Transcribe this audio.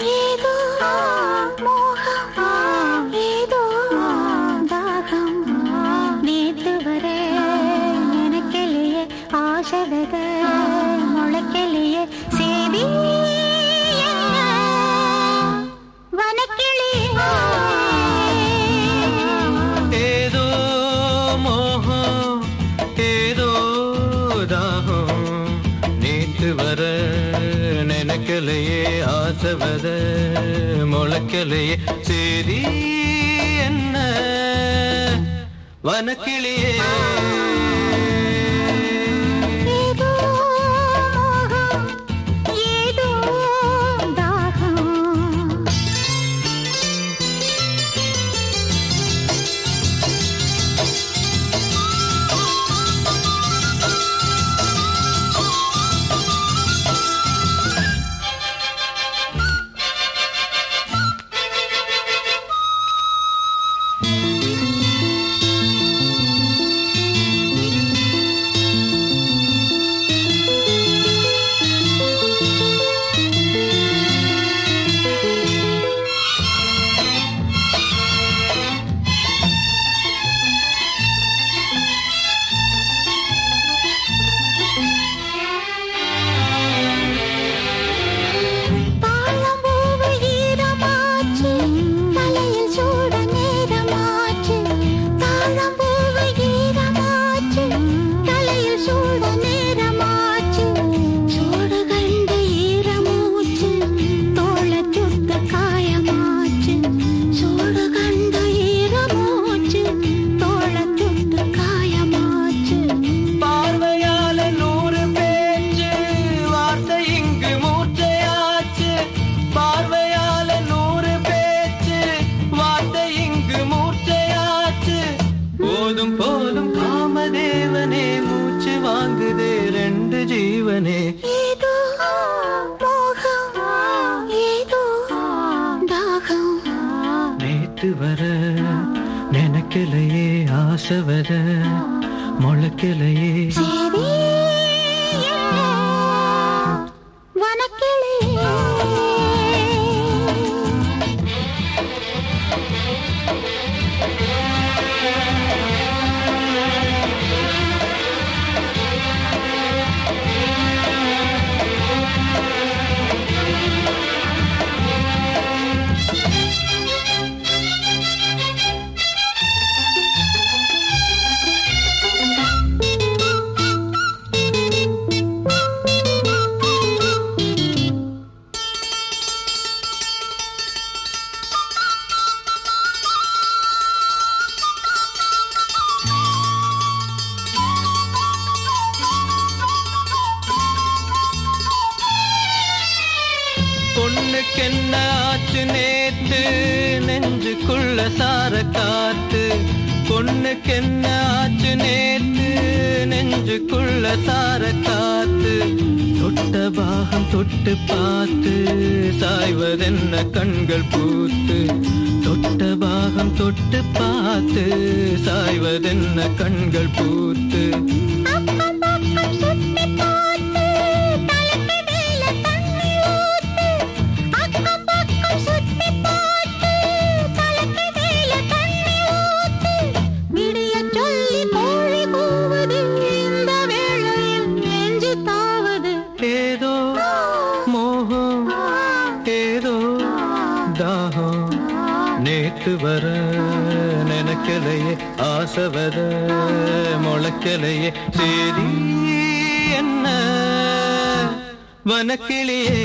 你的爱 முளைக்கலையே ஆசவத முளைக்கலையே. சரி என்ன? வனக்கிளியே. நினைக்கலையே ஆசை வர முளைக்கலையே பொண்ணுக்கு ஆச்சு நேத்து? நெஞ்சுக்குள்ள சார காத்து. பொண்ணுக்கென்ன ஆச்சு நேத்து? நெஞ்சுக்குள்ள சார காத்து. தொட்ட பாகம் தொட்டு பார்த்து. சாய்வதென்ன கண்கள் பூத்து. தொட்ட பாகம் தொட்டு பார்த்து. சாய்வதென்ன கண்கள் பூத்து. விட்டு வர நினைக்கலையே ஆசை வர முளைக்கலையே சரி என்ன? வனக்கிளியே.